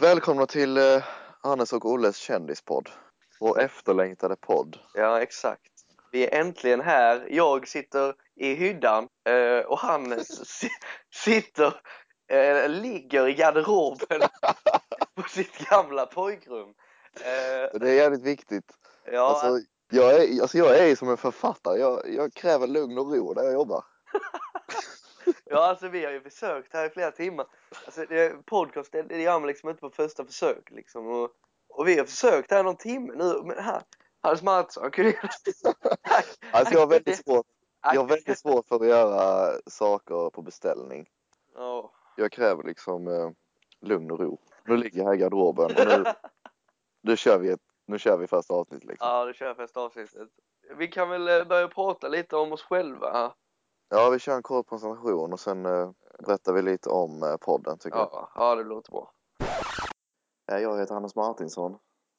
Välkomna till eh, Hannes och Olles kändispodd. Vår efterlängtade podd. Ja, exakt. Vi är äntligen här. Jag sitter i hyddan eh, och han s- sitter, eh, ligger i garderoben på sitt gamla pojkrum. Eh, Det är jävligt viktigt. ja, Alltså, jag är, alltså jag är som en författare. Jag, jag kräver lugn och ro där jag jobbar. ja, alltså vi har ju försökt här i flera timmar. Alltså, det, podcast, det, det gör man liksom inte på första försök liksom. Och, och vi har försökt här någon timme nu, men här, Hans Mattsson kunde Alltså jag har väldigt svårt, jag har väldigt svårt för att göra saker på beställning. Ja. Jag kräver liksom eh, lugn och ro. Nu ligger jag här i garderoben och nu, nu, kör, vi ett, nu kör vi första avsnitt liksom. Ja, det kör jag första avsnittet. Vi kan väl eh, börja prata lite om oss själva. Ja, vi kör en kort presentation och sen eh, berättar vi lite om eh, podden tycker jag. Ja, ja, det låter bra. Eh, Jag heter Hannes Martinsson.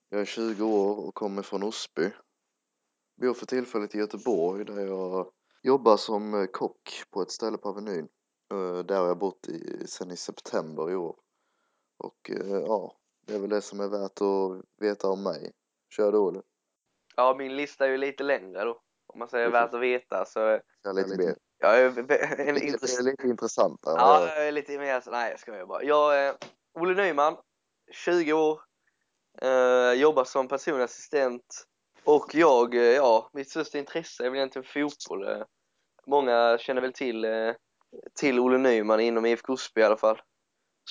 Jag är 20 år och kommer från Osby. Bor för tillfället i Göteborg där jag jobbar som eh, kock på ett ställe på Avenyn. Eh, Där har jag bott i, sen i september i år. Och eh, ja, det är väl det som är värt att veta om mig. Kör du Olle. Ja, min lista är ju lite längre då. Om man säger värt att veta så Kör lite mer. Jag är en Lite, intressant. lite intressantare. Ja, jag är lite mer så, nej jag skojar bara. Jag är Olle Nyman, 20 år, eh, jobbar som personlig assistent och jag, eh, ja, mitt största intresse är väl egentligen fotboll. Eh, Många känner väl till, eh, till Olle Nyman inom IFK Osby i alla fall.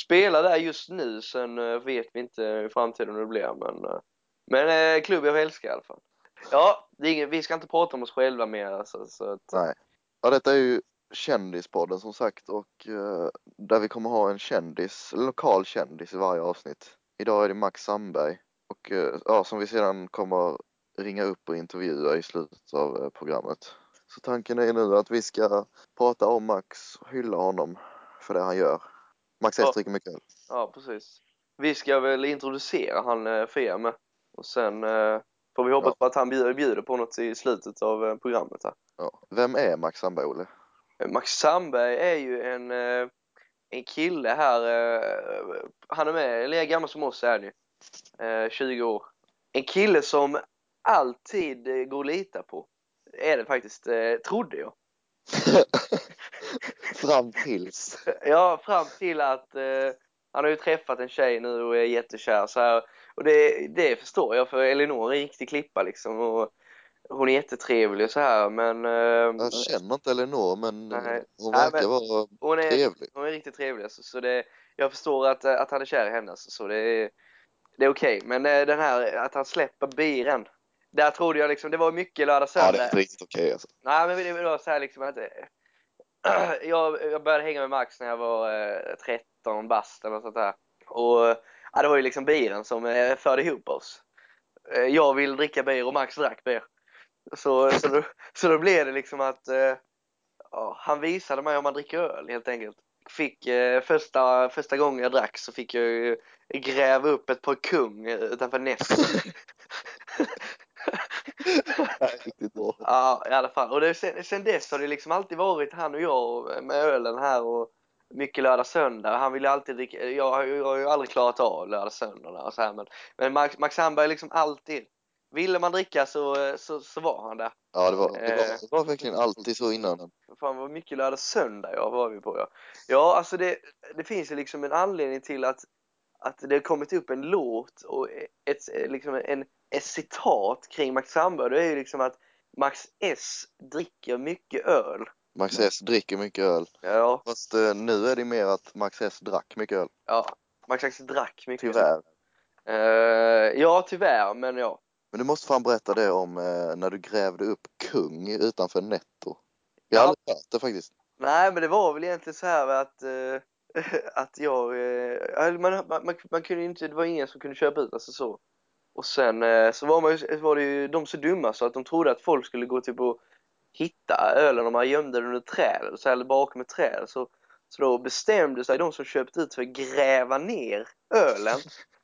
Spelar där just nu, sen vet vi inte i framtiden hur det blir, men, men klubb jag älskar i alla fall. Ja, det ingen, vi ska inte prata om oss själva mer alltså, så att, Nej. Ja, detta är ju Kändispodden som sagt och eh, där vi kommer ha en kändis, lokal kändis i varje avsnitt. Idag är det Max Sandberg och eh, ja, som vi sedan kommer ringa upp och intervjua i slutet av eh, programmet. Så tanken är nu att vi ska prata om Max och hylla honom för det han gör. Max S Ja. dricker mycket öl. Ja, precis. Vi ska väl introducera han eh, för er med. Och sen eh, får vi hoppas på att han bjuder, bjuder på något i slutet av eh, programmet här. Ja. Vem är Max Sandberg, Olle? Max Sandberg är ju en, eh, en kille här, eh, han är med, lika gammal som oss är han ju. Eh, 20 år. En kille som alltid går att lita på. Är det faktiskt, trodde jag. Fram tills. Ja, fram till att eh, han har ju träffat en tjej nu och är jättekär så här. Och det, det förstår jag för Elinor är en riktig klippa liksom och hon är jättetrevlig och så här men eh, Jag känner inte Elinor men Nej. hon Nej, verkar men- vara hon, är, trevlig. hon är riktigt trevlig alltså, så det, jag förstår att, att han är kär i henne alltså, så det är, det är okej. Men eh, den här att han släpper biren, där trodde jag liksom, det var mycket lördag Ja, det söndag. är inte riktigt okej alltså. Nej, men det var så här liksom att eh, jag, jag började hänga med Max när jag var eh, 13 bast eller sånt där. Och ja, det var ju liksom biren som eh, förde ihop oss. Eh, jag ville dricka bir och Max drack bir. Så, så, då, så då blev det liksom att eh, ja, han visade mig om man dricker öl helt enkelt. Fick, eh, första, första gången jag drack så fick jag ju gräva upp ett par kung eh, utanför Näs. Riktigt bra. Ja, i alla fall. Och det, sen, sen dess har det liksom alltid varit han och jag med ölen här och mycket lördag söndag. Han ville alltid dricka, jag, ju- jag har ju aldrig klarat av lördag söndag och så här, men, men Max, Max Hamberg liksom alltid. Ville man dricka så, så, så var han där. Ja, det var, det Eh. var, det var verkligen alltid så innan. Fan vad mycket lördag söndag jag var vi på ja. Ja, alltså det, det finns ju liksom en anledning till att, att det har kommit upp en låt och ett, liksom en, ett citat kring Max Hamberg. Det är ju liksom att Max S dricker mycket öl. Max S dricker mycket öl. Ja, Fast eh, nu är det mer att Max S drack mycket öl. ja. Max X drack mycket. Tyvärr. Eh, ja, tyvärr, men ja. Men du måste fan berätta det om eh, när du grävde upp kung utanför Netto. Jag har Ja. aldrig hört det faktiskt. Nej, men det var väl egentligen så här att, eh, att jag, eh, man, man, man, man kunde inte, det var ingen som kunde köpa ut, alltså så. Och sen eh, så var, man ju, var det ju de så dumma så att de trodde att folk skulle gå typ och hitta ölen om man gömde den under träd, så eller bakom ett träd. Så, så då bestämde sig de som köpte ut för att gräva ner ölen.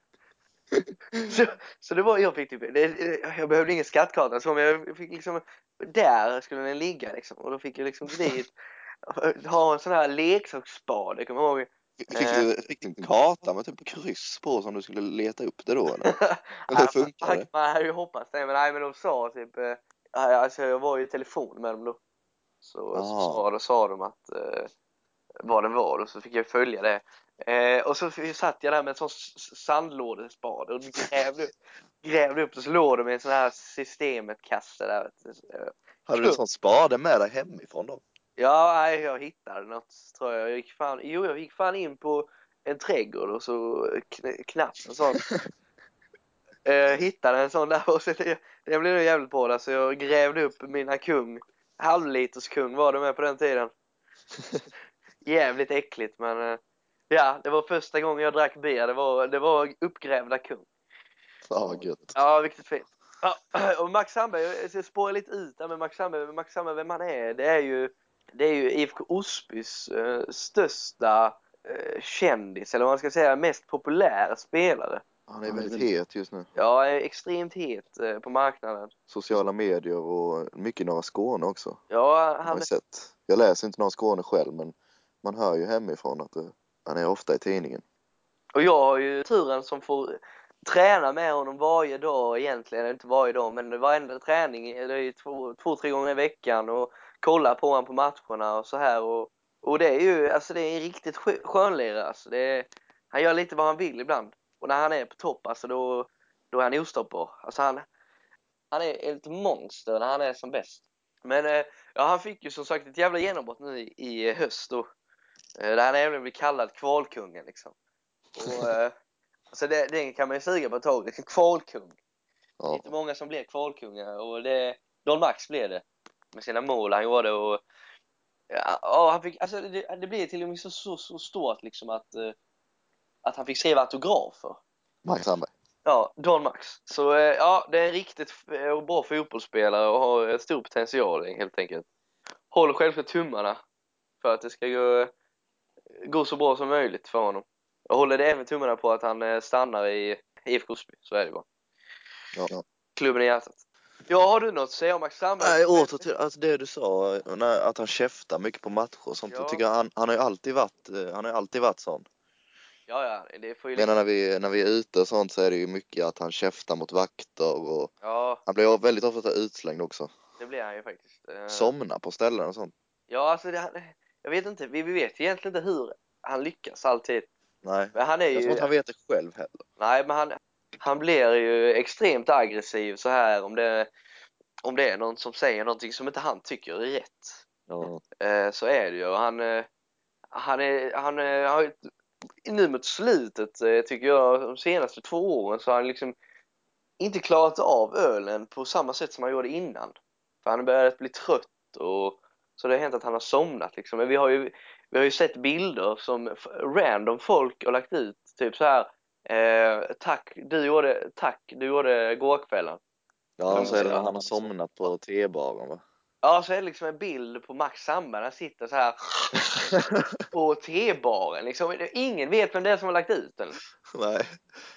så, så det var, jag fick typ, det, jag behövde ingen skattkarta så men jag fick liksom, där skulle den ligga liksom. Och då fick jag liksom dit ha en sån här leksaksspade, kommer jag ihåg. Fick du, fick du en karta med typ kryss på som du skulle leta upp det då eller? Eller funkar det? Man hade ju hoppats det, men nej men de sa typ, eh, alltså jag var ju i telefon med dem då. Så, så sa, då sa de att eh, vad det var och så fick jag följa det. Eh, och så satt jag där med en sån sandlådespade och grävde, grävde upp och så låg de med en sån här systemet-kasse där. Eh, Hade du en sån spade med dig hemifrån då? Ja, nej, jag hittade något tror jag. jag gick fan, jo, jag gick fan in på en trädgård och så kn- knappt en sån. eh, hittade en sån där och så det, det blev nog jävligt bra där, så jag grävde upp mina kung. Halvliters kung var det med på den tiden. jävligt äckligt men eh, ja, det var första gången jag drack bier. Det var, det var uppgrävda kung. Fan vad gött. Ja, riktigt fint. Ja, och Max Sandberg, jag ska spåra lite ut där med Max Sandberg. Max Sandberg, vem han är, det är ju, det är ju IFK Osbys eh, största eh, kändis, eller vad man ska säga, mest populära spelare. Han är väldigt het just nu. Ja, är extremt het eh, på marknaden. Sociala medier och mycket Norra Skåne också. Ja, Har han, jag sett. Jag läser inte Norra Skåne själv men man hör ju hemifrån att det, han är ofta i tidningen. och jag har ju turen som får träna med honom varje dag egentligen, inte varje dag, men varenda träning, det är ju två, två, tre gånger i veckan och kolla på honom på matcherna och så här och, och det är ju, alltså det är en riktigt skönlirare alltså. Det är, han gör lite vad han vill ibland. Och när han är på topp alltså då, då är han ostoppbar. Alltså han, han är ett monster när han är som bäst. Men eh, ja, han fick ju som sagt ett jävla genombrott nu i, i höst och Eh, där han även blir kallad kvalkungen liksom. Och, eh, alltså det, det kan man ju suga på ett tag, liksom kvalkung. Det är Ja. inte många som blir kvalkungar och det, Don Max blev det. Med sina mål han gjorde och ja, ja, han fick, alltså det, det blev till och med så, så, så stort liksom att, eh, att han fick skriva autografer. Max Sandberg. Ja, Don Max. Så ja, det är en riktigt bra fotbollsspelare och har stor potential helt enkelt. Håller självklart tummarna för att det ska gå, gå så bra som möjligt för honom. Jag håller det även tummarna på att han eh, stannar i IFK Osby, så är det bara. Ja. Klubben i hjärtat. Ja, har du något att säga om Max Sandberg? Nej, åter till alltså det du sa, när, att han käftar mycket på matcher och sånt. Ja. Jag tycker han, han har ju alltid varit, eh, han har ju alltid varit sån. Ja, ja, det får ju menar när vi, när vi är ute och sånt så är det ju mycket att han käftar mot vakter och Ja, han blir väldigt ofta utslängd också. det blir han ju faktiskt. Eh, Somnar på ställen och sånt. Ja, alltså det, jag vet inte, vi, vet egentligen inte hur han lyckas alltid. Nej, Men han är jag ju... tror inte han vet det själv heller. Nej, men han, han blir ju extremt aggressiv så här om det, om det är någon som säger någonting som inte han tycker är rätt. Ja. Eh, så är det ju. Han, eh, han är, han är, har ju- nu mot slutet eh, tycker jag, de senaste två åren så har han liksom inte klarat av ölen på samma sätt som han gjorde innan. För han har börjat bli trött och så det har hänt att han har somnat liksom. Men vi har ju, vi har ju sett bilder som random folk har lagt ut, typ så här eh, tack, du gjorde, tack, du gjorde gårkvällen. Ja, det när Ja. han har somnat på T-baren va? Ja, så är det liksom en bild på Max Sandberg, han sitter så här på T-baren liksom. Ingen vet vem det är som har lagt ut den. Nej,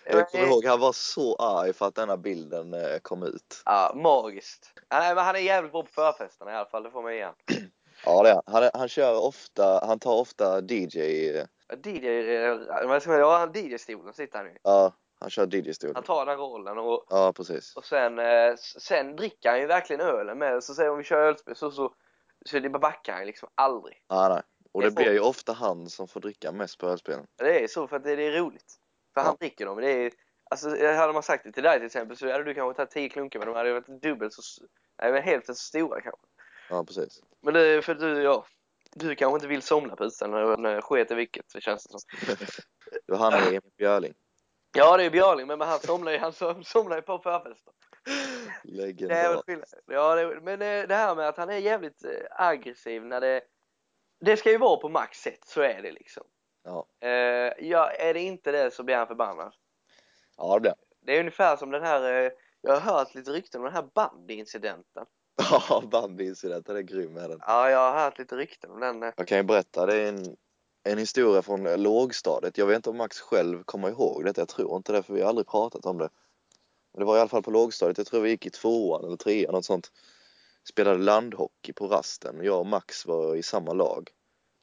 jag kommer ihåg han var så arg för att denna bilden eh, kom ut. Ja, magiskt. Nej, men han är jävligt bra på förfesterna i alla fall, det får man ge han. Ja det är han. han. är- Han kör ofta, han tar ofta DJ, eh, DJ, eh, vad ska man han DJ-stolen sitter han i. ja han kör DJ-stol. Han tar den rollen och, Ja precis. och sen, eh, sen dricker han ju verkligen ölen med. Så säger om vi kör ölspel så, så, så det backar han liksom aldrig. Ja, nej. Och Det det blir ju ofta han som får dricka mest på ölspelen. Det är så för att det, det är roligt. För han dricker dem. Det är, alltså, hade man sagt det till dig till exempel så hade du kanske tagit 10 klunkar men de hade varit dubbelt så, nej men hälften så stora kanske. Ja precis. Men det är för du, ja, du kanske inte vill somna på eller sket i vilket, det känns det som. Det var han och Emil Björling. Ja, det är Björling, men han somnar ju, han som- somnar ju på förfesten. Legendar. Ja, det, men det här med att han är jävligt eh, aggressiv när det... Det ska ju vara på max sätt, så är det liksom. Ja. Eh, ja, är det inte det så blir han förbannad. Ja det blir. Det är ungefär som den här, eh, jag har hört lite rykten om den här bandyincidenten. Ja, Bambi-incidenten är grym är den. Ja, jag har hört lite rykten om den. Jag kan ju berätta, det är en, en historia från lågstadiet. Jag vet inte om Max själv kommer ihåg detta, jag tror inte det för vi har aldrig pratat om det. Men det var i alla fall på lågstadiet, jag tror vi gick i tvåan eller trean, något sånt. Spelade landhockey på rasten, jag och Max var i samma lag.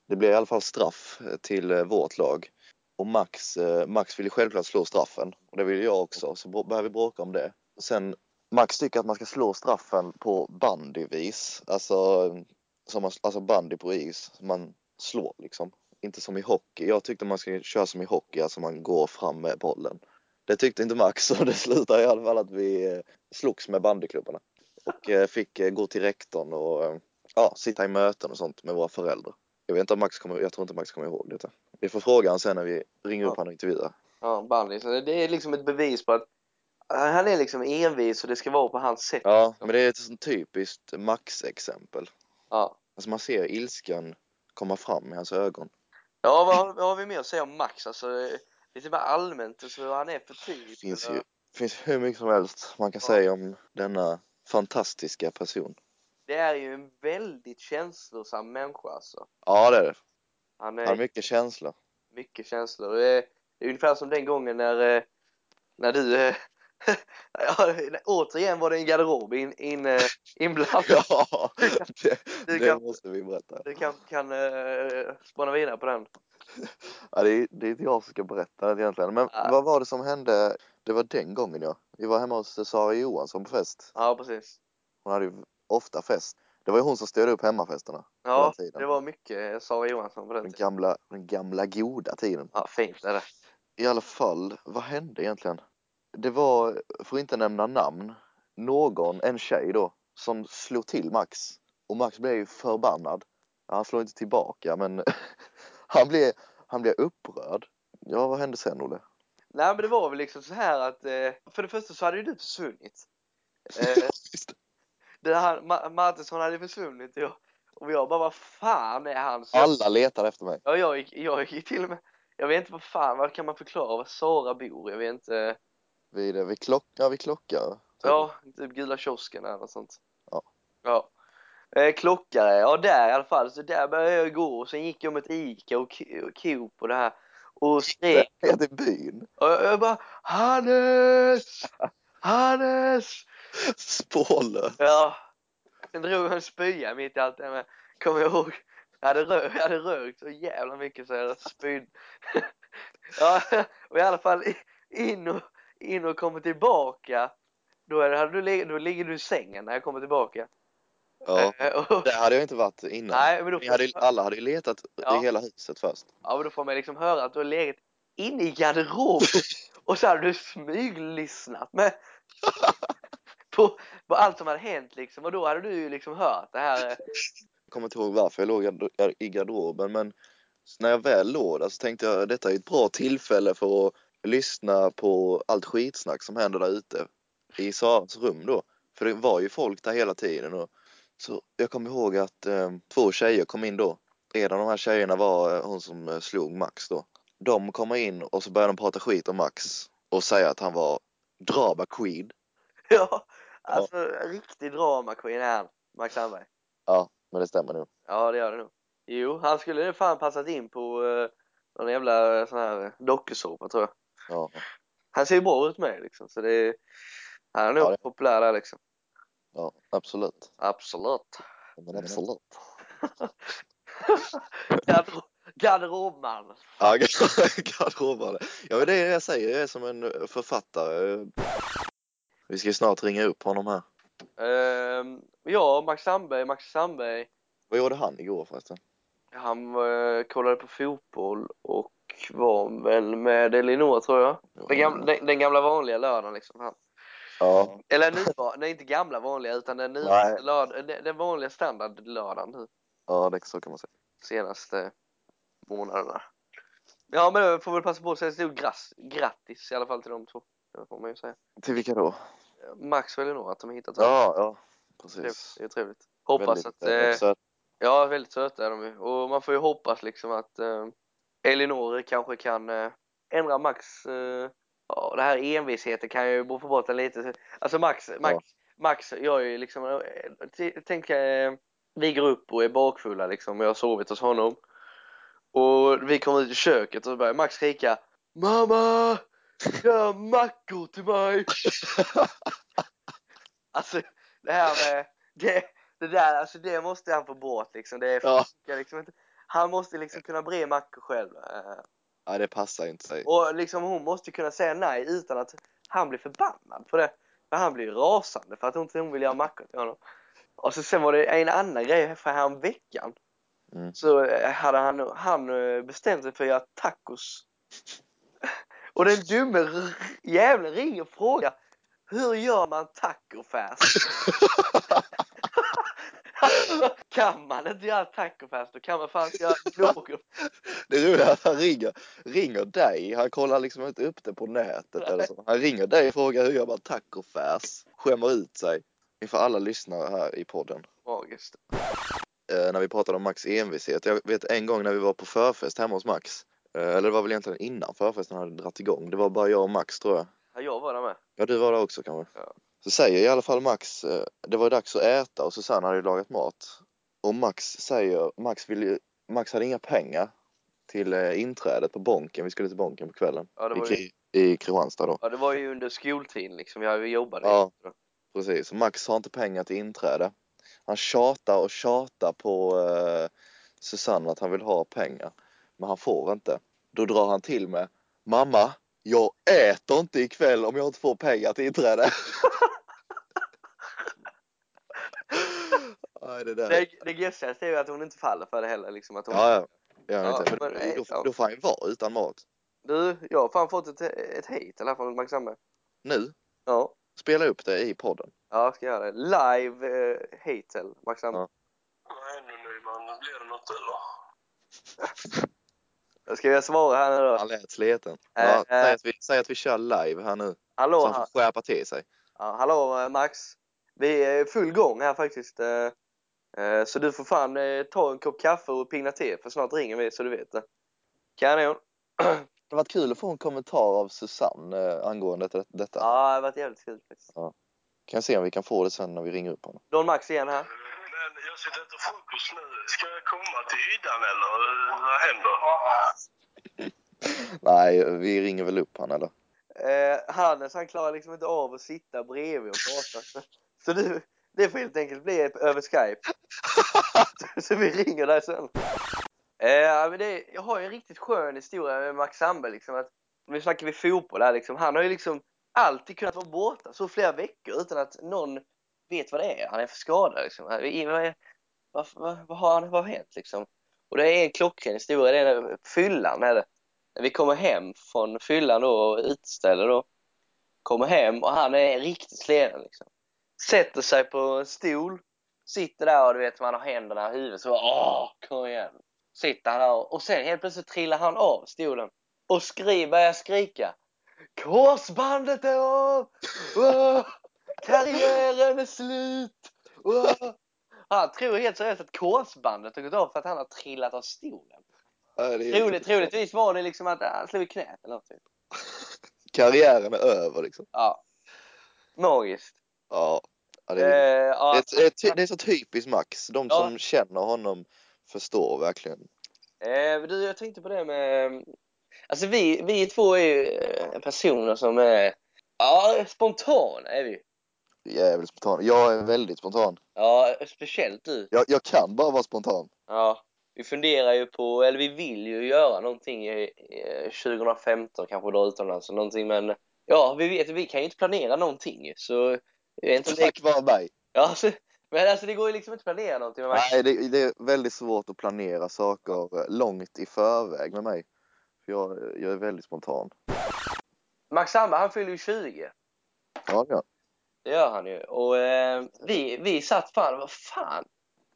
det blev i alla fall straff eh, till eh, vårt lag. Och Max, eh, Max ville självklart slå straffen och det ville jag också, så började vi bråka om det. Sen Max tycker att man ska slå straffen på bandyvis, alltså, som man, alltså bandy på is, man slår liksom. Inte som i hockey. Jag tyckte man skulle köra som i hockey, alltså man går fram med bollen. Det tyckte inte Max och det slutade i alla fall att vi slogs med bandyklubborna. Och fick gå till rektorn och ja, sitta i möten och sånt med våra föräldrar. Jag vet inte om Max kommer, jag tror inte Max kommer ihåg detta. Vi får fråga honom sen när vi ringer Ja. upp honom och intervjuar. Ja, bandy. Så det är liksom ett bevis på att han är liksom envis och det ska vara på hans sätt. Ja, men det är ett typiskt Max-exempel. Ja. Alltså man ser ilskan komma fram i hans ögon. Ja, vad, har- vad har vi mer att säga om Max? Alltså, lite mer allmänt, alltså, han är för typ. Det finns ju finns hur mycket som helst man kan Ja. säga om denna fantastiska person. Det är ju en väldigt känslosam människa alltså. Ja, det är det. Han Han har är mycket känslor. mycket känslor. Det är, det är ungefär som den gången när, eh, när du, eh, ja, återigen var det en garderob in, in, eh, inblandad. Ja, det, Du det kan, måste vi berätta. du kan, kan uh, spana vidare på den. Ja, det, är, det är inte jag som ska berätta det egentligen. Men Nej. vad var det som hände? Det var den gången ja. Vi var hemma hos Sara Johansson på fest. Ja, precis. Hon hade ju ofta fest. Det var ju hon som styrde upp hemmafesterna. Ja, det var mycket Sara Johansson på den Den tiden. gamla, den gamla goda tiden. Ja, fint är det. I alla fall, vad hände egentligen? Det var, för att inte nämna namn, någon, en tjej då, som slog till Max. Och Max blev ju förbannad. Han slog inte tillbaka, men han blev, han blev upprörd. Ja, vad hände sen, Olle? Nej, men det var väl liksom så här att eh, för det första så hade ju du försvunnit. Eh, det. här, Ma- Martinsson hade försvunnit jag, och jag bara, vad fan är han? Så Alla letade efter mig. ja, jag, gick, jag gick till och med, jag vet inte vad fan, vad kan man förklara var Sara bor? Jag vet inte. Vid, vid, klock, ja, vid klocka. typ. Ja, typ Gula kiosken eller något sånt. Ja. Ja. Eh, klockare, ja där i alla fall. Så där började jag gå och sen gick jag mot Ica och, Coop och det här. Och skrek. Ner till byn. Och jag jag bara Hannes! Hannes! Spårlös. Ja. Sen drog jag en spya mitt i allt det med. Kommer jag ihåg. Jag hade, rö- jag hade rökt så jävla mycket så jag spydde. ja, och i alla fall in och, in och kommer tillbaka. Då, är det, hade du, lig- då ligger du i sängen när jag kommer tillbaka. Ja, Eh, det hade jag inte varit innan. nej, men då, hade, alla hade ju letat Ja. i hela huset först. ja, men då får man liksom höra att du har legat inne i garderoben och så hade du smyglyssnat med på, på allt som hade hänt liksom och då hade du ju liksom hört det här. eh, Jag kommer inte ihåg varför jag låg i garderoben men när jag väl låg där så tänkte jag detta är ett bra tillfälle för att lyssna på allt skitsnack som händer där ute i Saras rum då. För det var ju folk där hela tiden och så jag kommer ihåg att eh, två tjejer kom in då. En av de här tjejerna var eh, hon som eh, slog Max då. De kommer in och så börjar de prata skit om Max och säga att han var drama queen. Ja, alltså riktig drama queen är han, Max Sandberg. Ja, men det stämmer nog. Ja, det gör det nog. Jo, han skulle fan passat in på uh, någon jävla eh, sån här dokusåpa tror jag. Ja. Han ser ju bra ut med liksom, så det är, han är nog Ja, det- populär där liksom. Ja, absolut. Absolut. Men absolut. Garder- Garderobman. Ja, garderobare. Ja, det är det jag säger. Jag är som en författare. Vi ska snart ringa upp honom här. Ehm, ja, Max Sandberg, Max Sandberg. Vad gjorde han igår förresten? Han eh, kollade på fotboll och var väl med Elinor tror jag. Den gamla, den, den gamla vanliga lördagen liksom. Han. Ja, Eller nu, nej inte gamla vanliga utan den, nuvarande lörd, den, den vanliga standardlördagen nu. ja det så kan man säga. Senaste månaderna. Ja men jag får väl passa på att säga stort grattis i alla fall till de två. Det får man ju säga. Till vilka då? Max och Elinor att de har hittat varandra. Ja, ja, precis. det är trevligt. Hoppas Väldigt, att, eh, eh, söt. ja väldigt söta är de ju. Och man får ju hoppas liksom att eh, Elinor kanske kan eh, ändra Max, eh, ja det här envisheten kan jag ju få bort den lite. Alltså Max, Max, Max gör ju liksom, eh, tänk vi går upp och är bakfulla liksom jag har sovit hos honom. Och vi kommer ut i köket och så börjar Max skrika Mamma! Gör mackor till mig! Alltså det här med, det, det där, alltså det måste han få bort liksom. Det Ja. funkar liksom inte. Han måste liksom kunna bre mackor själv. Eh, Nej, det passar inte sig. Och liksom hon måste kunna säga nej utan att han blir förbannad på det. För han blir rasande för att hon inte hon vill göra mackor till honom. Och så sen var det en annan grej för här veckan. Mm. Så eh, hade han, han eh, bestämt sig för att göra tacos. Och den dumme jäveln ringer och frågar hur gör man tacofärs? Alltså, kan man inte göra tacofärs då kan man fan inte göra något. Det roliga är att han ringer, ringer dig. Han kollar liksom inte upp det på nätet eller så. Han ringer dig och frågar hur gör man tacofärs? Skämmer ut sig inför alla lyssnare här i podden. Magiskt. Eh, när vi pratade om Max envishet. Jag vet en gång när vi var på förfest hemma hos Max. Eh, eller det var väl egentligen innan förfesten hade dragit igång. Det var bara jag och Max tror jag. Ja, jag var där med. Ja, du var där också kanske? Ja. Så säger i alla fall Max, eh, det var dags att äta och Susanne hade ju lagat mat. Och Max säger, Max, vill ju, Max hade inga pengar till eh, inträdet på Bonken. Vi skulle till Bonken på kvällen. Ja, det I, var ju, Kri- I Kristianstad då. ja, det var ju under skoltiden liksom. Jag jobbade. Ja. Precis. Max har inte pengar till inträde. Han tjatar och tjatar på eh, Susanne att han vill ha pengar. Men han får inte. Då drar han till med Mamma, jag äter inte ikväll om jag inte får pengar till inträde. Nej, det där. Det, det gessigaste är ju att hon inte faller för det heller. Liksom, att hon... Ja, ja. Han Ja, inte. men, Men nej, då, ja. då får han ju vara utan mat. Du, jag har fan fått ett, ett hate eller från Max Sandberg. Nu, Ja. spela upp det i podden. Ja, jag ska göra det. Live eh, hate Max Sandberg. Nej, nu Nyman. Blir det något eller? Ska jag svara här nu då. Han lät sliten. Äh, Ja, äh. säg, att vi, säg att vi kör live här nu. Hallå, Så han ha, får skärpa till sig. ja, hallå eh, Max. Vi är i full gång här faktiskt. eh, eh, Så du får fan eh, ta en kopp kaffe och pigna till för snart ringer vi så du vet det. Kanon. Det har varit kul att få en kommentar av Susanne eh, angående det- detta. Ja, det har varit jävligt kul faktiskt. Kan se om vi kan få det sen när vi ringer upp honom. Don Max igen här. Men jag sitter och äter frukost nu. Ska jag komma till hyddan eller vad händer? Nej, vi ringer väl upp han eller? Eh, Hannes han klarar liksom inte av att sitta bredvid och prata. Så, så du, det får helt enkelt bli över Skype. så, så vi ringer dig sen. Eh, men det, jag har ju en riktigt skön historia med Max Sandberg liksom. Att, nu snackar vi fotboll här liksom. Han har ju liksom alltid kunnat vara borta så flera veckor utan att någon vet vad det är. Han är för skadad liksom. Vad, är- vad, vad, vad, har, han, vad har hänt liksom? Och det är en klockren historia. Det är när fyllan är det när vi kommer hem från fyllan då och utställer då, kommer hem och han är riktigt sleden liksom. Sätter sig på en stol, sitter där och du vet man har händerna i huvudet så åh, kom igen. Sitter han där och sen helt plötsligt trillar han av stolen och skri, börjar skrika. Korsbandet är av! Karriären är slut! Åh. Han tror helt seriöst att korsbandet har gått av för att han har trillat av stolen. Är Troligt, troligtvis var det liksom att han slog i knät eller något. typ. Karriären är över liksom. Ja. Magiskt. Ja. ja det, Eh, är, ja, det, är, det är så typiskt Max. De Ja. som känner honom förstår verkligen. eh, du, jag tänkte på det med... Alltså vi, vi två är ju eh, personer som är... Ja, spontana är vi. Jävligt spontan. Jag är väldigt spontan. Ja, speciellt du. Jag, jag kan bara vara spontan. Ja, vi funderar ju på, eller vi vill ju göra någonting i, i 2015, kanske dra utomlands någonting, men ja, vi vet, vi kan ju inte planera någonting så inte Tack vare mig. ja, alltså, men alltså det går ju liksom inte att planera någonting. Men man, Nej, det, det är väldigt svårt att planera saker långt i förväg med mig. För jag, jag är väldigt spontan. Max Sandberg, han fyller ju 20. Ja, ja. Det gör han ju. Och eh, vi, vi satt fan, vad fan,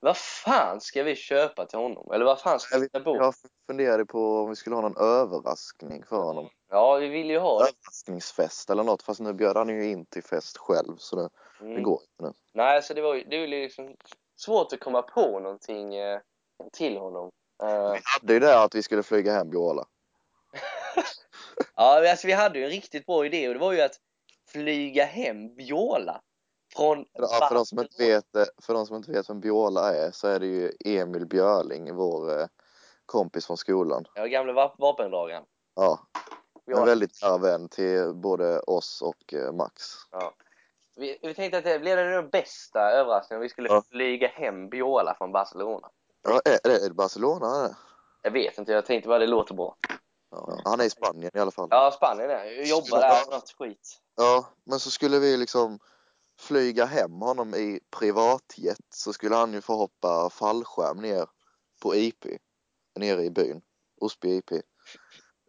vad fan ska vi köpa till honom? Eller vad fan ska vi hitta på? jag funderade på om vi skulle ha någon överraskning för honom. Ja, vi vill ju ha det. Överraskningsfest eller något. Fast nu bjöd han ju in till fest själv så det, det Mm. går inte nu. Nej, så det var ju det var liksom svårt att komma på någonting eh, till honom. Eh, Det är ju det att vi skulle flyga hem Bjåla. ja, alltså vi hade ju en riktigt bra idé och det var ju att flyga hem Viola från Ja, för, de som inte vet, eh, för de som inte vet vem Bjåla är så är det ju Emil Björling, vår eh, kompis från skolan. Ja, gamla va- vapendragaren. Ja, en väldigt nära vän till både oss och eh, Max. Vi, vi tänkte att det blev den bästa överraskningen om vi skulle Ja. flyga hem Viola från Barcelona. Ja, är, är det Barcelona? Jag vet inte, jag tänkte bara det låter bra. Ja, han är i Spanien i alla fall. Ja, Spanien är Jag jobbar där, något skit. Ja, men så skulle vi liksom flyga hem honom i privatjet så skulle han ju få hoppa fallskärm ner på IP, nere i byn, Osby IP.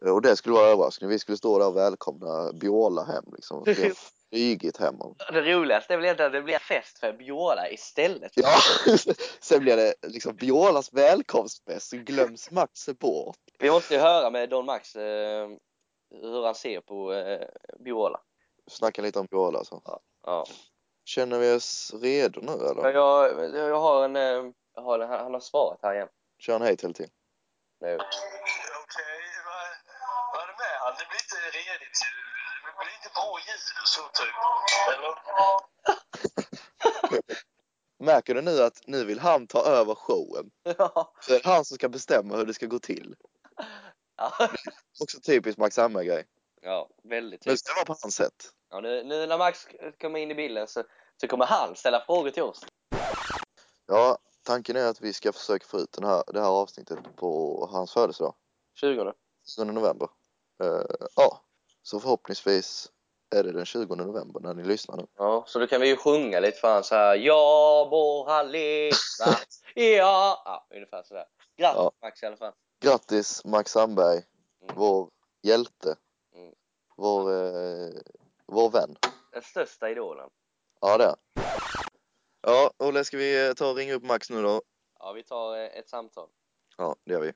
Och det skulle vara överraskning. Vi skulle stå där och välkomna Biola hem liksom. Flygit hem. Det roligaste är väl egentligen att det blir fest för Biola istället. Ja, sen blir det liksom Biolas välkomstfest så glöms Max bort. Vi måste ju höra med Don Max eh, hur han ser på eh, Biola. Snacka lite om Biola alltså. Ja. Känner vi oss redo nu eller? jag, jag har en, eh, jag har en, han har svarat här igen. Kör en hej till till. Nu. Okej, ljud och så typ. Eller? Märker du nu att nu vill han ta över showen? Ja. Så det är han som ska bestämma hur det ska gå till. Ja. Också typiskt Max Hammer-grej. ja, väldigt Nu tydligt. ska det vara på hans sätt. Ja, nu, nu när Max kommer in i bilden så, så kommer han ställa frågor till oss. Ja, tanken är att vi ska försöka få ut den här, det här avsnittet på hans födelsedag. 20 20 november. Eh, ja, så förhoppningsvis är det den 20 november när ni lyssnar nu. Ja, så då kan vi ju sjunga lite för han så här. Ja, må han leva. Ja, ja ungefär sådär. Grattis Ja. Max i alla fall. Grattis Max Sandberg, Mm. vår hjälte. Mm. Vår, eh, vår vän. Den största idolen. Ja, det är. Ja, Olle, ska vi eh, ta och ringa upp Max nu då? Ja, vi tar eh, ett samtal. Ja, det gör vi.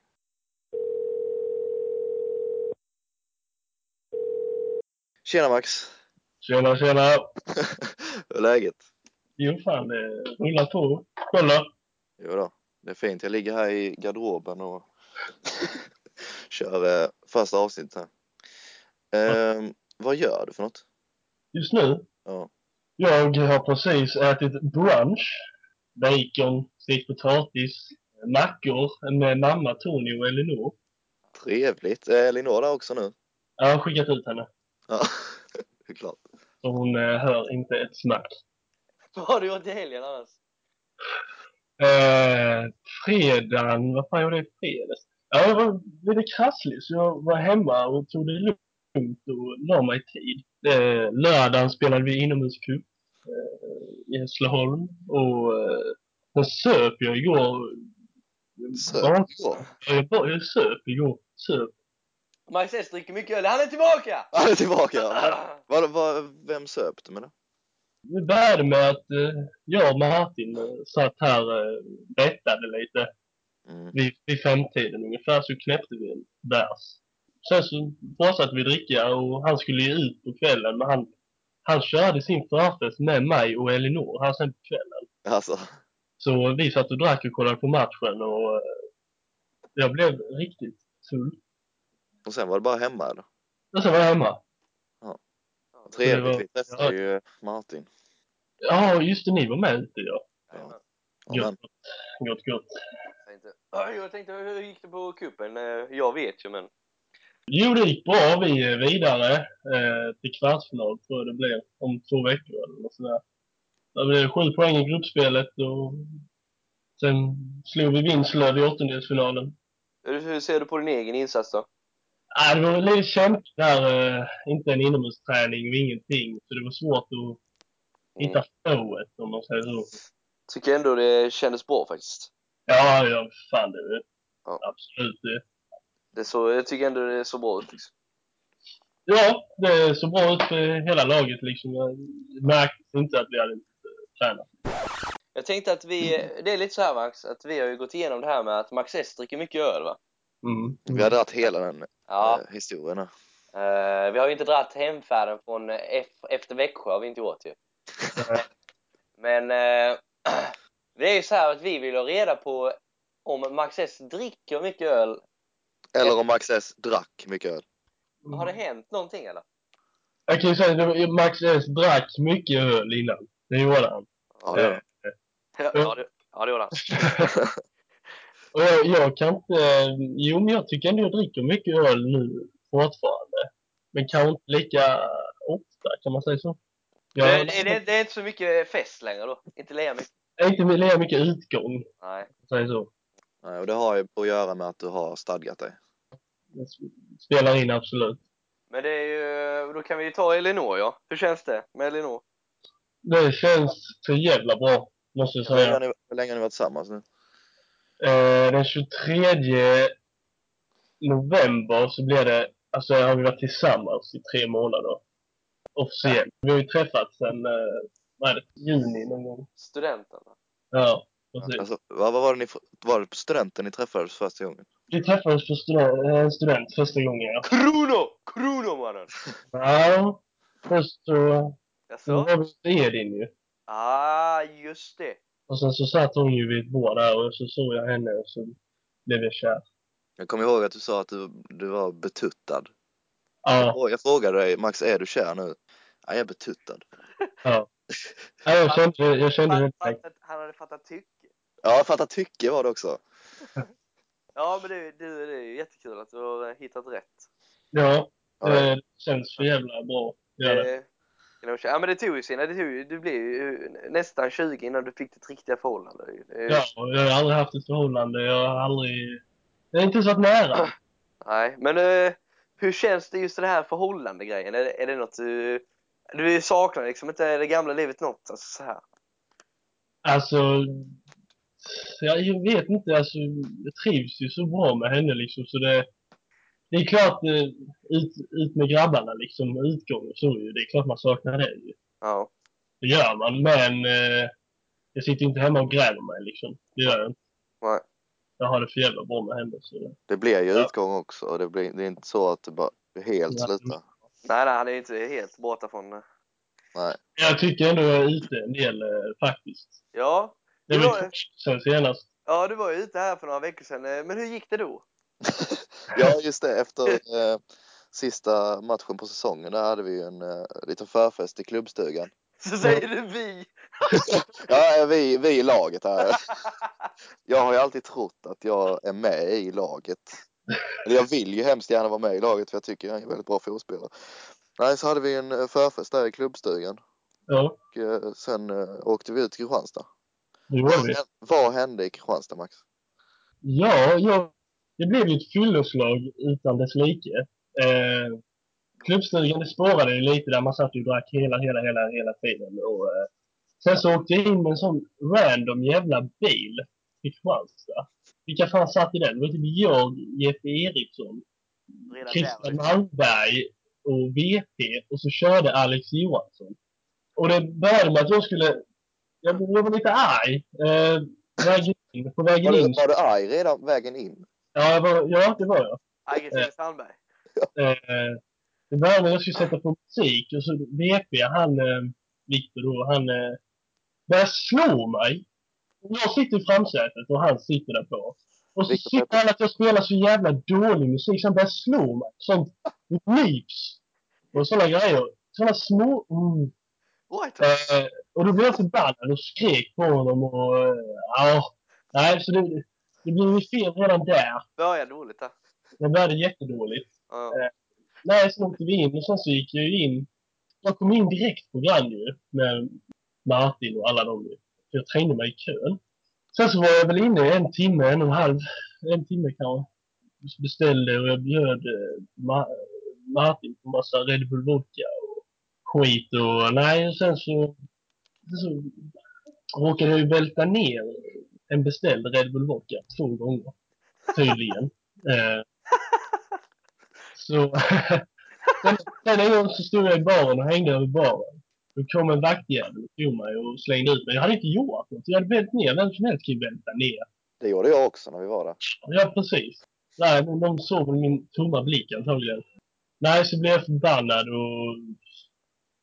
Tjena Max! Tjena, tjena. Hur är läget? Jo, fan, det rullar på. Då? Jo då, det är fint. Jag ligger här i garderoben och kör eh, första avsnittet här. Ehm, vad gör du för något? Just nu? Ja. Jag har precis ätit brunch. Bacon, stekt potatis, mackor med mamma Tony och Elinor. Trevligt. Är Elinor där också nu? Jag har skickat ut henne. Ja, det är klart. Så hon eh, hör inte ett smack. Vad har du gjort i helgen annars? Eh, fredagen, vad fan gjorde jag i fredags? Ja, jag var lite krasslig så jag var hemma och tog det lugnt och la mig i tid. Eh, lördagen spelade vi inomhuscup eh, i Hässleholm och eh, sen söp jag igår. Söp Ja? Jag, bara- jag söp igår. Söp. Max S dricker mycket öl. Han är tillbaka! Han är tillbaka! ja. Vad, vem söp du med det? Det började med att eh, jag och Martin eh, satt här och eh, bettade lite. Mm. vid, vid femtiden ungefär så knäppte vi en bärs. Sen så fortsatte vi dricka och han skulle ju ut på kvällen men han, han körde sin förfest med mig och Elinor här sen på kvällen. Alltså, Så vi satt och drack och kollade på matchen och jag blev riktigt full. Och sen var det bara hemma eller? Och sen var jag hemma. Trevligt, var- vi träffade ju Martin. Ja, just det, ni var med ute ja. Ja, Gott, gott, gott. Jag tänkte, Ja, jag tänkte, hur gick det på kuppen? Eh, Jag vet ju, men... Jo, det gick bra. Vi är vidare eh, till kvartsfinal tror jag det blir om två veckor eller något sådär. Det blev sju poäng i gruppspelet och sen slog vi Vinslöv i åttondelsfinalen. Hur hur ser du på din egen insats då? Ah, det var lite kämpigt där. Eh, inte en inomhusträning och ingenting. Så det var svårt att hitta flowet om man säger så. Tycker ändå det kändes bra faktiskt. Ja, ja, fan det Ja. absolut det. Det så, jag tycker ändå det såg bra ut liksom. Ja, det såg bra ut för hela laget liksom. Jag märkte inte att vi hade tränat. Jag tänkte att vi, det är lite så här Max, att vi har ju gått igenom det här med att Max S dricker mycket öl va? Mm. vi har dragit hela den Ja. eh, historien. Eh, vi har ju inte dragit hemfärden från eh, F- efter Växjö har vi inte gjort ju. Men eh, det är ju så här att vi vill ha reda på om Max S dricker mycket öl. Eller om Max S drack mycket öl. Har det hänt någonting eller? Jag kan ju säga att Max S drack mycket öl innan. Det gjorde han. Ja, det. Ja, ja, det, ja det gjorde han. Och jag, jag kan inte... Jo, men jag tycker ändå jag dricker mycket öl nu fortfarande. Men kanske inte lika ofta, kan man säga så. Jag Det, det, det, det är inte så mycket fest längre då. Inte lika mycket. inte lika mycket utgång, Nej. säga så. Nej, och det har ju att göra med att du har stadgat dig. Det spelar in absolut. Men det är ju, då kan vi ju ta Elinor ja. Hur känns det med Elinor? Det känns så jävla bra, måste jag Hur länge, har säga. ni, hur länge har ni varit tillsammans nu? Eh, den 23 november så blir det, alltså har vi varit tillsammans i tre månader. Officiellt. Vi har ju träffats sen, eh, vad är det, juni någon gång. Studenten? Ja, precis. Alltså, vad, vad var det ni, var det på studenten ni träffades första gången? Vi träffades på student, en student första gången ja. Krono! Krono mannen! Ja, först så, så Jaså? var vi hos Edin ju. Ah, just det. Och sen så satt hon ju vid ett bord där och så såg jag henne och så blev jag kär. Jag kommer ihåg att du sa att du, du var betuttad. Ja, Och jag frågade dig, Max, är du kär nu? Ja, jag är betuttad. ja. ja jag kände, jag kände det Han, fattat, han hade fattat tycke. Ja, jag fattar tycke var det också. Ja, men det, det, det är ju jättekul att du har eh, hittat rätt. Ja, Ja, det känns för jävla bra. Gör det. Eh, you know, Ja, men det tog ju sina, det tog du blev ju nästan 20 innan du fick ditt riktiga förhållande. Det Ja, och jag har aldrig haft ett förhållande. Jag har aldrig... Jag har inte ens varit nära. Nej, men eh, hur känns det just det här förhållande-grejen? Är, det- är det något du, du saknar liksom inte det gamla livet något? Alltså så här. Alltså... Jag, jag vet inte, alltså jag trivs ju så bra med henne liksom så det... Det är klart, eh, ut, ut med grabbarna liksom, utgång och så ju. Det är klart man saknar det ju. Ja. Det gör man, men eh, jag sitter inte hemma och grämer mig liksom. Det gör jag inte. Nej. Jag har det för jävla bra med henne så det... Det blir ju Ja. utgång också. och Det, blir, det är inte så att det bara helt Ja. slutar. Nej, nej, han är inte helt borta från... eh, Nej. Jag tycker ändå jag är ute en del eh, faktiskt. Ja, Det Det var var- ju sen senast. ja, du var ju ute här för några veckor sedan. eh, Men hur gick det då? Ja, just det. Efter eh, sista matchen på säsongen, där hade vi en eh, liten förfest i klubbstugan. Så säger du vi. Ja, vi, vi i laget här. Jag har ju alltid trott att jag är med i laget. Eller jag vill ju hemskt gärna vara med i laget för jag tycker jag är en väldigt bra fotbollsspelare. Nej, så hade vi en eh, förfest där i klubbstugan Ja, och eh, sen eh, åkte vi ut till Kristianstad. det gjorde vi. Vad hände i Kristianstad, Max? Ja, ja, det blev ju ett fylloslag utan dess like. Eh, klubbstugan det spårade ju lite där, man satt och drack hela, hela, hela, hela tiden. Och, eh, sen så åkte jag in med en sån random jävla bil till Kristianstad. Vilka fan satt i den? Det var typ jag, Jeppe Eriksson, Redan Christian där. Malmberg och VP och så körde Alex Johansson. Och det började med att jag skulle, jag, jag var lite arg. Eh, vägen in, på Var vägen du, in. var du arg redan vägen in? Ja, var, ja, det var jag. Aggressiv Sandberg. Eh, det började med att jag skulle sätta på musik och så VP, han, eh, Viktor då, han eh, började slå mig. Jag sitter i framsätet och han sitter där på. Och så sitter han att jag spelar så jävla dålig musik så han börjar slå mig. Sånt nyps. Och sådana grejer. Sådana små... Mm. What? Eh, och då blev jag förbannad och skrek på honom och... eh, Ja. nej, så det, det blev ju fel redan där. Börjar dåligt här. Det började jättedåligt. Ja. Nej, sen åkte vi in och sen så gick jag ju in. Jag kom in direkt på Grand ju med Martin och alla dem ju. För jag trängde mig i kön. Sen så var jag väl inne en timme, en och en halv, en timme kanske. Så beställde och jag bjöd eh, Ma- Martin på massa Red Bull vodka och skit och nej, och sen så, sen så råkade jag ju välta ner en beställd Red Bull vodka två gånger. Tydligen. Eh, så sen, sen en gång så stod jag i baren och hängde över baren. Då kom en vaktjävel och tog mig och slängde ut mig. Jag hade inte gjort något. Jag hade vält ner. Vem som helst kan ju välta ner. Det gjorde jag också när vi var där. Ja, precis. Nej, men de såg väl min tomma blick antagligen. Nej, så blev jag förbannad och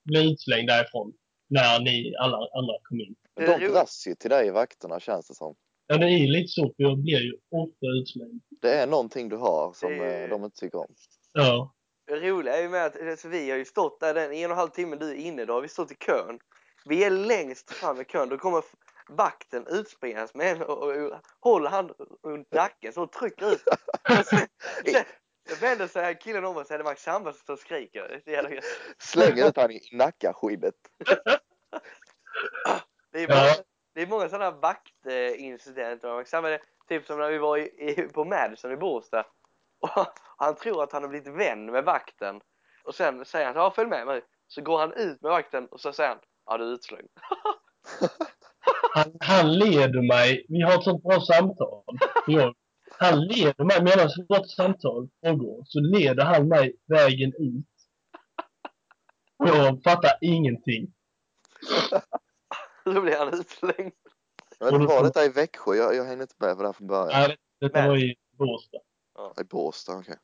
blev utslängd därifrån. När ni alla andra kom in. De roligt. dras ju till dig, vakterna, känns det som. Ja, det är lite så, för jag blir ju ofta utslängd. Det är någonting du har som Det- eh, de inte tycker om. Ja. Det roliga är ju med att alltså, vi har ju stått där den en och en halv timme du är inne, då har vi stått i kön. Vi är längst fram i kön, då kommer vakten utspringandes med en och, och, och håller han runt nacken så och trycker ut. Och sen, sen, då vänder sig killen om och så är det Max Sandberg som står och skriker. Det är. Slänger ut han i nackaskinnet. Det är Ja. många, det är många sådana vaktincidenter. Max Sandberg, Typ som när vi var i, i, på Madison i Båstad. Och han tror att han har blivit vän med vakten. Och sen säger han ja följ med mig. Så går han ut med vakten och så säger han ja du är utslängd. Han, han leder mig. Vi har ett sånt bra samtal. Jag, han leder mig medan vårt samtal pågår. Så leder han mig vägen ut. Och jag fattar ingenting. Då blir han utslängd. Men var detta i Växjö? Jag, jag hängde inte med på det här från början. Nej, detta var i Båstad. I Båstad, okej.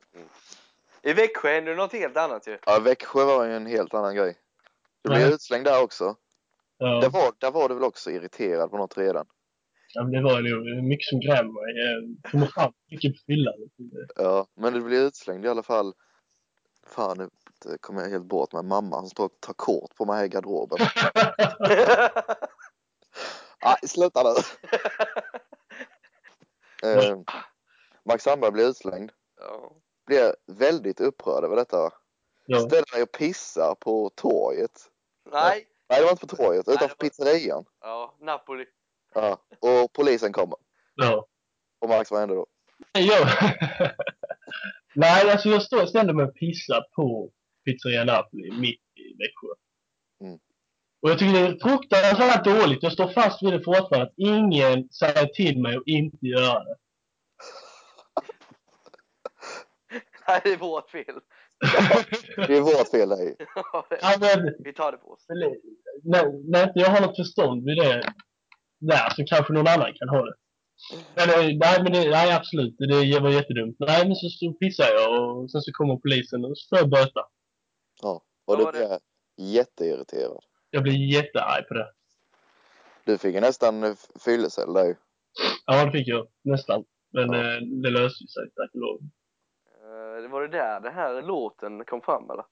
I Växjö är det något helt annat ju. Ja, Växjö var ju en helt annan grej. Du blev utslängd där också. Ja, Där var, där var du väl också irriterad på något redan? Ja, men det var nog mycket som grämde mig. Jag kommer fram mycket på fyllan. Ja, men du blev utslängd i alla fall. Fan, nu kommer jag helt bort med mamma som står och tar kort på mig i garderoben. Nej, sluta nu! Eh, Max Sandberg blev utslängd. ja. Blev väldigt upprörd över detta. Ja. Ställde mig och pissade på torget. Nej. Nej, det var inte på torget, Nej, utanför var- pizzerian. Ja, Napoli. Ja, och polisen kommer. ja. Och Max, vad hände då? Jag... Nej, alltså jag ställde mig och pissade på pizzeria Napoli mitt i Växjö. Mm. Och jag tycker det är fruktansvärt dåligt. Jag står fast vid det fortfarande. Att ingen säger till mig att inte göra det. Nej, det är vårt fel. Det är vårt fel det Ja, Ja, men, Vi tar det på oss. när inte jag har något förstånd vid det där så kanske någon annan kan ha det. Eller, nej, men det, nej, absolut. Det, var jättedumt. Nej, men så stod pissade jag och sen så kommer polisen och så får jag böta. Ja, och du blev jätteirriterad. Jag blir jättearg på det. Du fick ju nästan fyllecell där. Ja, det fick jag nästan. Men Ja. eh, det löste ju sig, tack och lov. Det var det där den här låten kom fram eller?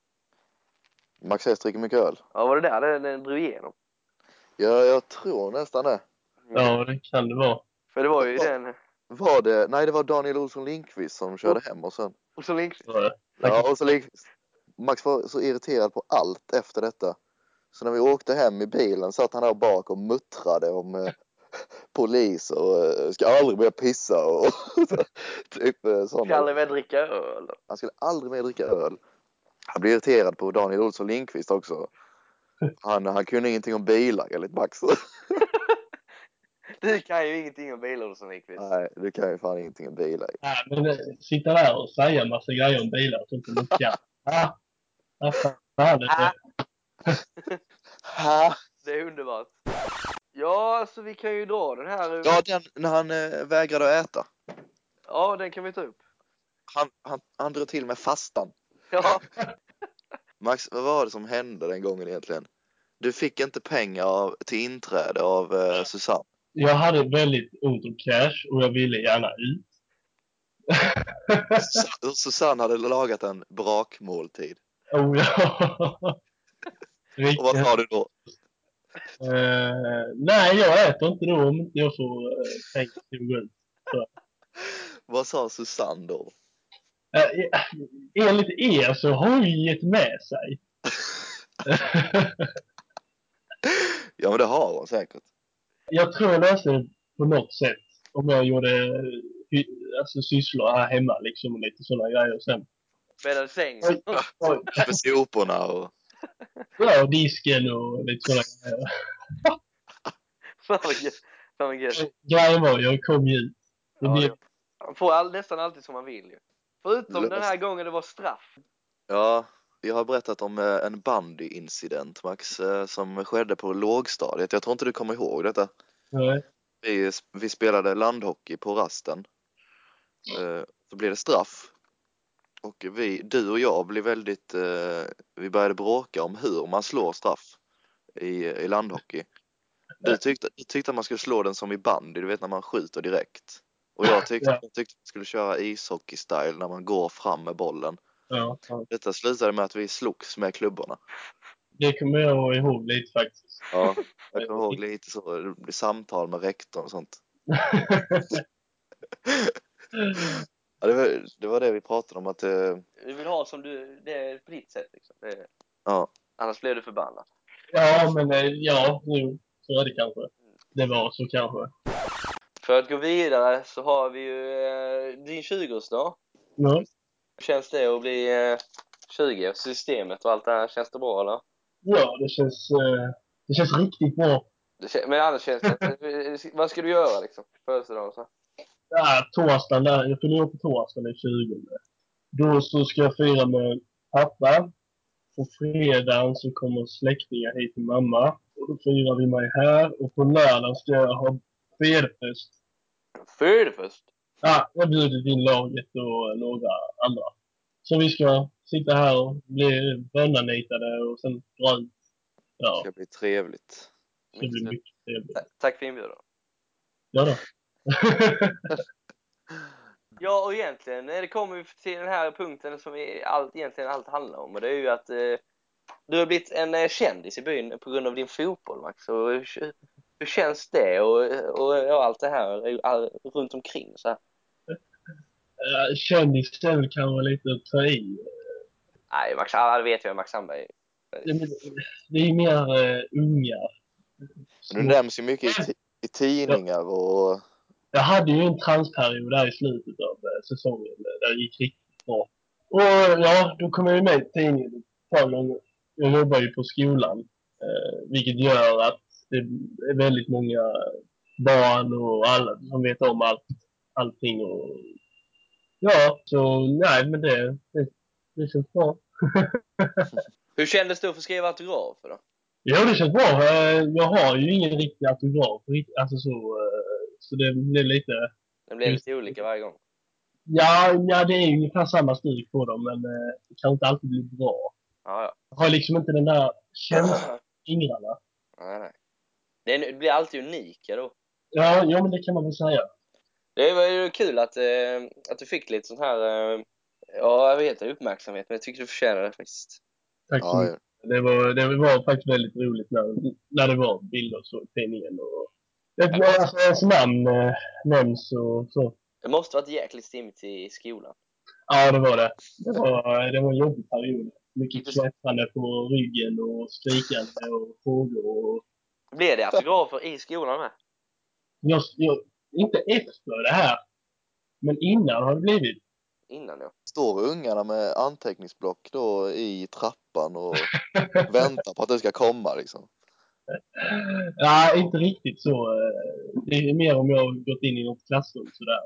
Max S dricker mycket öl. Ja, var det där den, den drog igenom? Ja, jag tror nästan det. Ja, det kan det vara. För det var ju Ja. den... Var det? Nej, det var Daniel Olsson Lindqvist som körde hem och sen. Var det. Ja, och så Lindqvist. Max var så irriterad på allt efter detta. Så när vi åkte hem i bilen satt han där bak och muttrade om eh, polis och eh, ska aldrig mer pissa och typ eh, Ska aldrig mer dricka öl. Han skulle aldrig mer dricka öl. Han blev irriterad på Daniel Olsson Lindqvist också. Han, han kunde ingenting om bilar enligt Max. Du kan ju ingenting om bilar Lindqvist. Nej, du kan ju fan ingenting om bilar. Nej, men eh, sitta där och säga en massa grejer om bilar som man inte kan. Ah, ah, fan, det Ah. Är underbart. Ja, så vi kan ju dra den här. Ja, den när han eh, vägrade att äta. Ja, den kan vi ta upp. Han, han, han drog till med fastan. Ja, Max, vad var det som hände den gången egentligen? Du fick inte pengar av, till inträde av eh, Susanne. Jag hade väldigt ont om cash och jag ville gärna ut. Sus- Susanne hade lagat en brakmåltid. oh, ja. Och vad sa du då? Eh, nej, jag äter inte då om inte jag får uh, pengar till att gå ut. Vad sa Susanne då? Uh, enligt er så har hon gett med sig. Ja, men det har hon säkert. Jag tror jag löste det på något sätt. Om jag gjorde hy- alltså, sysslor här hemma liksom och lite sådana grejer. Sen, bäddade säng. Med soporna och... ja, och disken och lite sådana grejer. Fan vad gött. Grejen var, jag kom ju ut. Ja. Man får all, nästan alltid som man vill ju. Förutom Lös. den här gången det var straff. Ja, jag har berättat om eh, en bandyincident, Max, eh, som skedde på lågstadiet. Jag tror inte du kommer ihåg detta. nej, Vi, vi spelade landhockey på rasten. Eh, Så blev det straff. Och vi, du och jag blev väldigt, vi började bråka om hur man slår straff i, i landhockey. Du tyckte, du tyckte att man skulle slå den som i bandy, du vet när man skjuter direkt. Och jag tyckte, Ja. jag tyckte att man skulle köra ishockey-style när man går fram med bollen. Ja, ja. Detta slutade med att vi slogs med klubborna. Det kommer jag ihåg lite faktiskt. Ja, jag kommer ihåg lite så, samtal med rektorn och sånt. Ja, det, var, det var det vi pratade om att, eh, Du vill ha som du, det är på ditt sätt liksom. Det är, ja, annars blir du förbannad. ja, men eh, ja, jo, så är det kanske. Det var så kanske. För att gå vidare så har vi ju eh, din 20-årsdag. Ja. Känns det att bli eh, 20? Systemet och allt det här, känns det bra eller? ja, det känns, eh, det känns riktigt bra. Det kän- men annars känns det... vad ska du göra liksom? Födelsedagen så? Ja, torsdagen där, jag fyller år på torsdagen den 20. Då så ska jag fira med pappa. På fredagen så kommer släktingar hit till mamma. Och då firar vi mig här. Och på lördagen ska jag ha fredfest. Födelfest? Ja, jag bjudit in laget och några andra. Så vi ska sitta här och bli bönnanitade och sen dra ut. Det Ja, ska bli trevligt. det blir mycket trevligt. Ta- Tack för inbjudan. Ja då. Ja, och egentligen eh, det kommer vi till den här punkten som vi allt, egentligen allt handlar om och det är ju att eh, du har blivit en eh, kändis i byn på grund av din fotboll Max. Och hur, hur känns det och, och, och allt det här eh, all, runt omkring så här? Ja, Kändis är väl kanske lite att ta i. Nej, Max, alla vet ju vem Max Sandberg är. Det är- är mer uh, unga. Du nämns ju mycket i, i tidningar och Jag hade ju en transperiod där i slutet av eh, säsongen eh, där det gick riktigt bra. Och ja, då kom jag ju med i tidningen ett par gånger. Jag jobbar ju på skolan, eh, vilket gör att det är väldigt många barn och alla som vet om allt, allting. Och, ja, så nej, men det, det, det känns bra. Hur kändes det att få skriva autografer då? Jo, det känns bra. Eh, Jag har ju ingen riktig autograf, alltså så, eh, så det blir lite Det blev lite olika varje gång. Ja, ja, det är ungefär samma stuk på dem, men eh, det kan inte alltid bli bra. Ja, ja. Jag har liksom inte den där känslan i fingrarna. Nej, nej. Det blir alltid unika då. Ja, ja, men det kan man väl säga. Det var ju kul att, eh, att du fick lite sån här, eh, ja jag vet inte, uppmärksamhet, men jag tycker du förtjänar det faktiskt. Tack så ja, mycket. Det var, det var faktiskt väldigt roligt när, när det var bilder så i tidningen. Och, det, alltså, ens namn eh, nämns och så. Det måste varit jäkligt stimmigt i skolan. Ja, det var det. Det var, det var en jobbig period. Mycket klättrande på ryggen och skrikande och frågor. Och, Blev det autografer i skolan med? jag, jag, inte efter det här, men innan har det blivit. Innan ja. står ungarna med anteckningsblock då i trappan och väntar på att det ska komma liksom. Ja, inte riktigt så. Det är mer om jag har gått in i något klassrum sådär.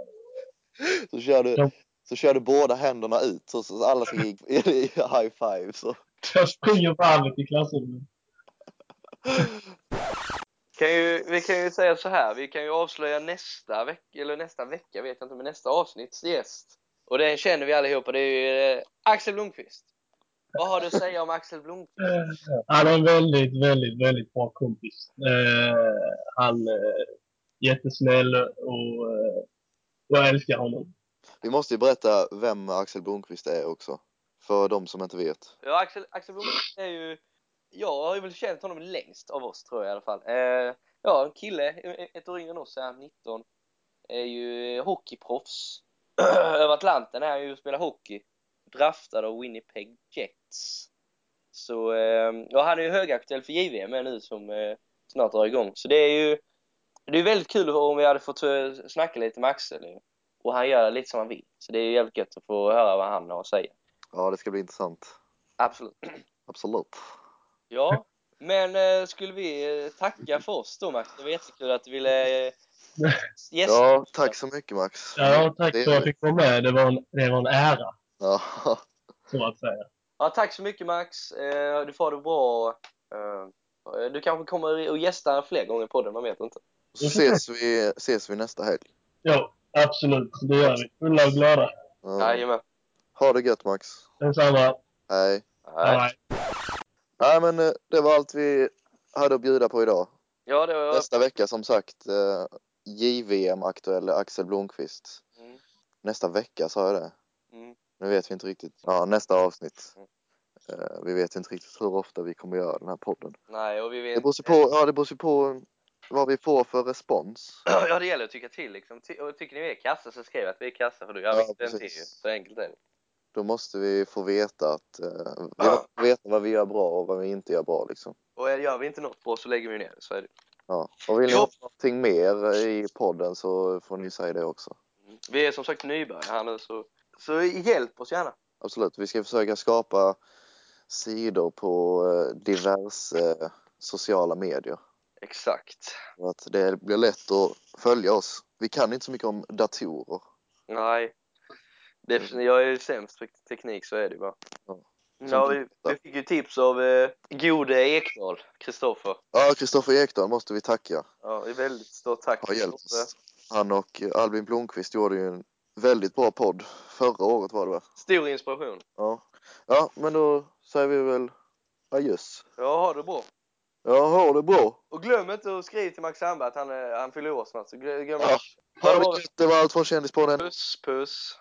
Så kör du, så kör du båda händerna ut så, så alla ska ge high five så. Jag springer varvet i klassrummet. Kan ju, vi kan ju säga så här, vi kan ju avslöja nästa vecka, eller nästa vecka vet jag inte, men nästa avsnitts gäst. Och den känner vi allihopa, det är ju eh, Axel Blomqvist. Vad har du att säga om Axel Blomqvist? Han är en väldigt, väldigt, väldigt bra kompis. Eh, han är jättesnäll och eh, jag älskar honom. Vi måste ju berätta vem Axel Blomqvist är också. För de som inte vet. Ja, Axel, Axel Blomqvist är ju, jag har väl känt honom längst av oss tror jag i alla fall. Eh, ja, en kille, ett år yngre än oss, är han 19. Är ju hockeyproffs. Över Atlanten är han ju och spelar hockey. Draftad av Winnipeg Jets. Så, eh, ja han är ju högaktuell för JVM nu som eh, snart drar igång. Så det är ju, det är väldigt kul om vi hade fått eh, snacka lite med Axel. Och han gör lite som han vill. Så det är jävligt gött att få höra vad han har att säga. Ja, det ska bli intressant. Absolut. Absolut. Ja, men eh, skulle vi eh, tacka för oss då Max? Det var jättekul att du ville eh, gästa. Ja, tack så mycket Max. Ja, tack Det- för att jag fick vara med. Det var en, det var en ära, Ja, så att säga. Ja, tack så mycket Max. Eh, du får ha det bra. Eh, du kanske kommer och gästa fler gånger på den, man vet inte. så ses vi, ses vi nästa helg. Ja, absolut. Det gör vi. Fulla och glada. Ja. Jajamän. Ha det gött Max. Detsamma. Hej. Nej. Hej. Nej men eh, det var allt vi hade att bjuda på idag. Ja, det var... Nästa vecka som sagt eh, JVM-aktuell Axel Blomqvist. Mm, Nästa vecka sa jag det. mm. Nu vet vi inte riktigt. Ja, nästa avsnitt. Mm. Eh, vi vet inte riktigt hur ofta vi kommer göra den här podden. Nej, och vi vet... Det beror på, ja, det beror på vad vi får för respons. Ja, det gäller att tycka till liksom. Och tycker ni vi är kassa så skriv att vi är kassa för då gör Ja, inte en till. Så enkelt är det. Då måste vi få veta att eh, vi måste veta vad vi gör bra och vad vi inte gör bra liksom. Och gör vi inte något bra så lägger vi ner det, så är det. Ja. Och vill ni Ja. ha någonting mer i podden så får ni säga det också. Vi är som sagt nybörjare här nu så, så hjälp oss gärna. Absolut, vi ska försöka skapa sidor på eh, diverse eh, sociala medier. Exakt. Så att det blir lätt att följa oss. Vi kan inte så mycket om datorer. Nej. Det, jag är ju sämst på teknik, så är det ju bara. Ja. Ja, vi, vi fick ju tips av eh, gode Ekdal, Kristoffer. Ja, Kristoffer Ekdahl måste vi tacka. Ja, är väldigt stort tack Har hjälpt oss. Han och eh, Albin Blomqvist gjorde ju en väldigt bra podd. Förra året var det va? Stor inspiration. Ja. Ja, men då säger vi väl adjöss. Ja, ha det bra. Ja, ha det bra. Och glöm inte att skriva till Max Sandberg att han, är- han fyller år snart. Så glöm, glöm Ja. Ha det gott. Det var allt från Kändispodden. Puss, puss.